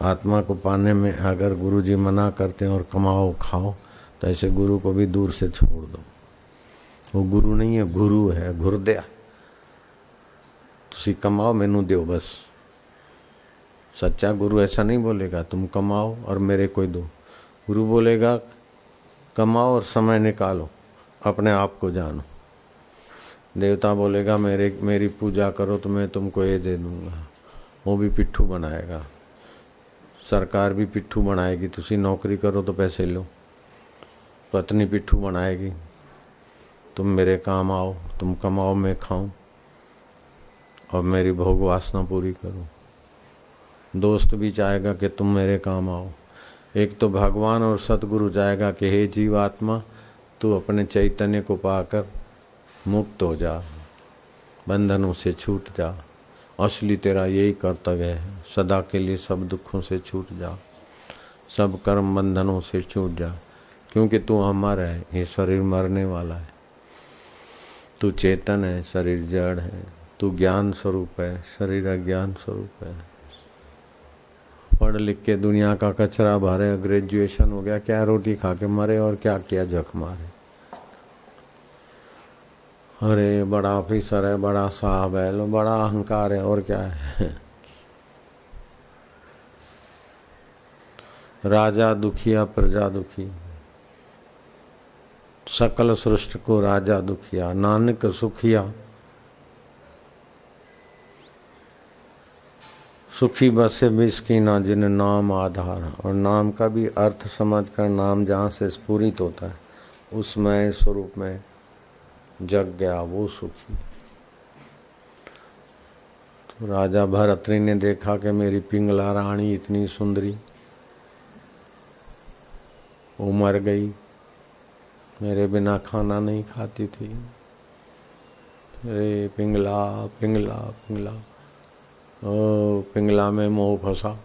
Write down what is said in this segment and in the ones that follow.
आत्मा को पाने में अगर गुरु जी मना करते हैं और कमाओ, खाओ तो ऐसे गुरु को भी दूर से छोड़ दो। वो गुरु नहीं है, गुरु है गुरुदया तुम कमाओ, मैनू दो बस। सच्चा गुरु ऐसा नहीं बोलेगा, तुम कमाओ और मेरे कोई दो। गुरु बोलेगा, कमाओ और समय निकालो, अपने आप को जानो। देवता बोलेगा, मेरे, मेरी पूजा करो तो मैं तुमको ये दे दूँगा। वो भी पिट्ठू बनाएगा। सरकार भी पिट्ठू बनाएगी तुम नौकरी करो तो पैसे लो। पत्नी पिट्ठू बनाएगी तुम मेरे काम आओ, तुम कमाओ, मैं खाऊं, और मेरी भोग वासना पूरी करो। दोस्त भी चाहेगा कि तुम मेरे काम आओ। एक तो भगवान और सतगुरु जाएगा कि हे जीवात्मा, तू अपने चैतन्य को पाकर मुक्त हो जा, बंधनों से छूट जा। असली तेरा यही कर्तव्य है। सदा के लिए सब दुखों से छूट जा, सब कर्म बंधनों से छूट जा, क्योंकि तू अमर है, ये शरीर मरने वाला है। तू चेतन है, शरीर जड़ है। तू ज्ञान स्वरूप है, शरीर अज्ञान स्वरूप है। पढ़ लिख के दुनिया का कचरा भरे, ग्रेजुएशन हो गया, क्या रोटी खा के मरे और क्या किया जख मारे? अरे, बड़ा ऑफिसर है, बड़ा साहब है, लो, बड़ा अहंकार है, और क्या है? राजा दुखिया प्रजा दुखी? सकल सृष्ट को राजा दुखिया, नानक सुखिया। सुखी बसे मिसकीना जिन नाम आधार। और नाम का भी अर्थ समझ कर नाम जहाँ से स्फूरित होता है उसमें स्वरूप में जग गया वो सुखी। तो राजा भरतरी ने देखा कि मेरी पिंगला रानी इतनी सुंदरी, वो मर गई। मेरे बिना खाना नहीं खाती थी। अरे पिंगला पिंगला पिंगला। ओ, पिंगला में मोह फंसा।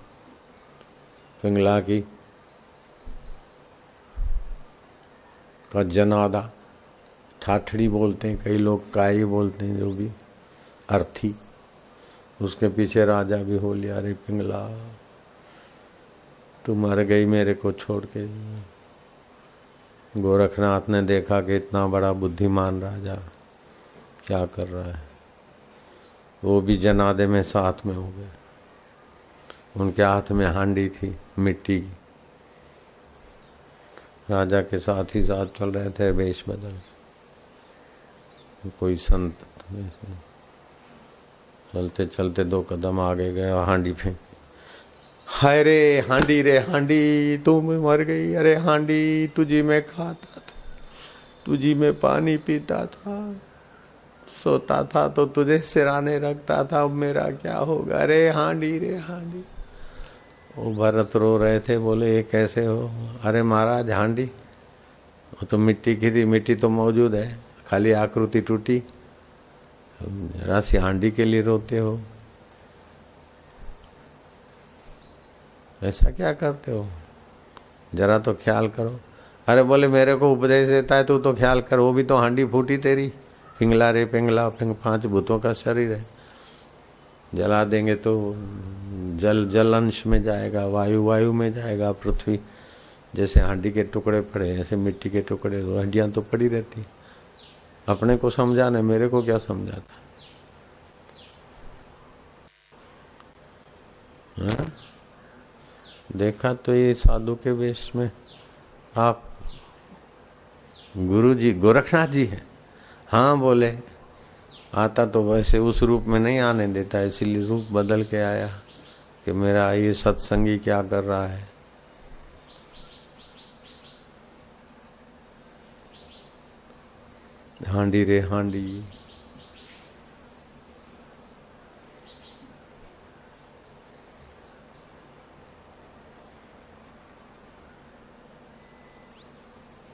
पिंगला की का जनादा। ठाठड़ी बोलते हैं, कई लोग काई बोलते हैं जो भी, अर्थी। उसके पीछे राजा भी हो लिया, अरे पिंगला, तू मर गई मेरे को छोड़ के। गोरखनाथ ने देखा कि इतना बड़ा बुद्धिमान राजा क्या कर रहा है। वो भी जनादे में साथ में हो गए। उनके हाथ में हांडी थी, मिट्टी राजा के साथ ही साथ चल रहे थे वेश बदल। कोई संत चलते चलते दो कदम आगे गए हांडी फेंक हाय रे हांडी रे हांडी, तुम मर गई। अरे हांडी, तुझी में खाता था, तुझी में पानी पीता था। सोता था तो तुझे सिराने रखता था, अब मेरा क्या होगा? अरे हांडी रे हांडी। वो भरत रो रहे थे, बोले, ये कैसे हो? अरे महाराज, हांडी, वो तो मिट्टी की थी, मिट्टी तो मौजूद है। खाली आकृति टूटी। जरा राशि हांडी के लिए रोते हो। ऐसा क्या करते हो? जरा तो ख्याल करो। अरे बोले, मेरे को उपदेश देता है, तू तो ख्याल कर, वो भी तो हांडी फूटी तेरी। पिंगला रे पिंगला पिंग पाँच भूतों का शरीर है। जला देंगे तो जल जल अंश में जाएगा, वायु वायु में जाएगा, पृथ्वी। जैसे हांडी के टुकड़े पड़े, ऐसे मिट्टी के टुकड़े, हड्डियाँ तो पड़ी रहती। अपने को समझाना, मेरे को क्या समझाता? हाँ? देखा तो ये साधु के वेश में आप गुरु जी गोरखनाथ जी है। हाँ बोले, आता तो वैसे उस रूप में नहीं आने देता, इसीलिए रूप बदल के आया कि मेरा ये सत्संगी क्या कर रहा है? हांडी रे हांडी।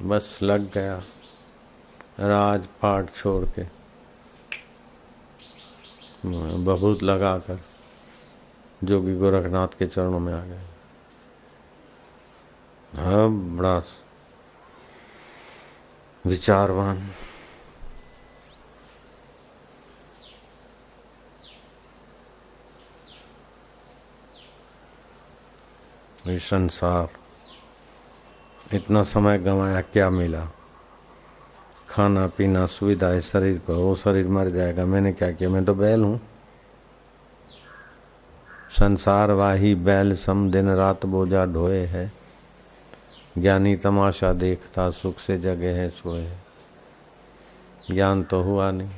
बस लग गया राजपाट छोड़ के। बहुत लगाकर जोगी गोरखनाथ के चरणों में आ गए। हाँ बड़ा विचारवान। संसार। इतना समय गंवाया क्या मिला? खाना, पीना, सुविधा है शरीर पर, वो शरीर मर जाएगा, मैंने क्या किया? मैं तो बैल हूँ। संसार वाही बैल सम दिन रात बोझा ढोए है। ज्ञानी तमाशा देखता, सुख से जगे है, सोए है। ज्ञान तो हुआ नहीं।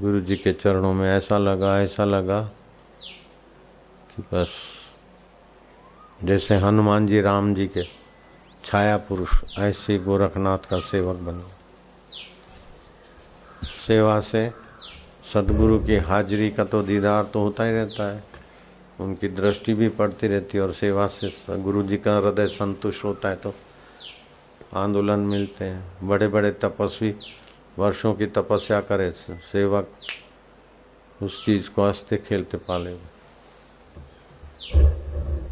गुरु जी के चरणों में ऐसा लगा ऐसा लगा कि बस। जैसे हनुमान जी, राम जी के छाया पुरुष, ऐसे गोरखनाथ का सेवक बन सेवा से सदगुरु की हाजिरी का तो दीदार तो होता ही रहता है। उनकी दृष्टि भी पड़ती रहती है और सेवा से गुरु जी का हृदय संतुष्ट होता है तो आंदोलन मिलते हैं। बड़े बड़े तपस्वी वर्षों की तपस्या करे, सेवक उस चीज़ को हँसते खेलते पाले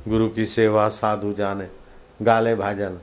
गुरु की सेवा साधु जाने गाले भाजन।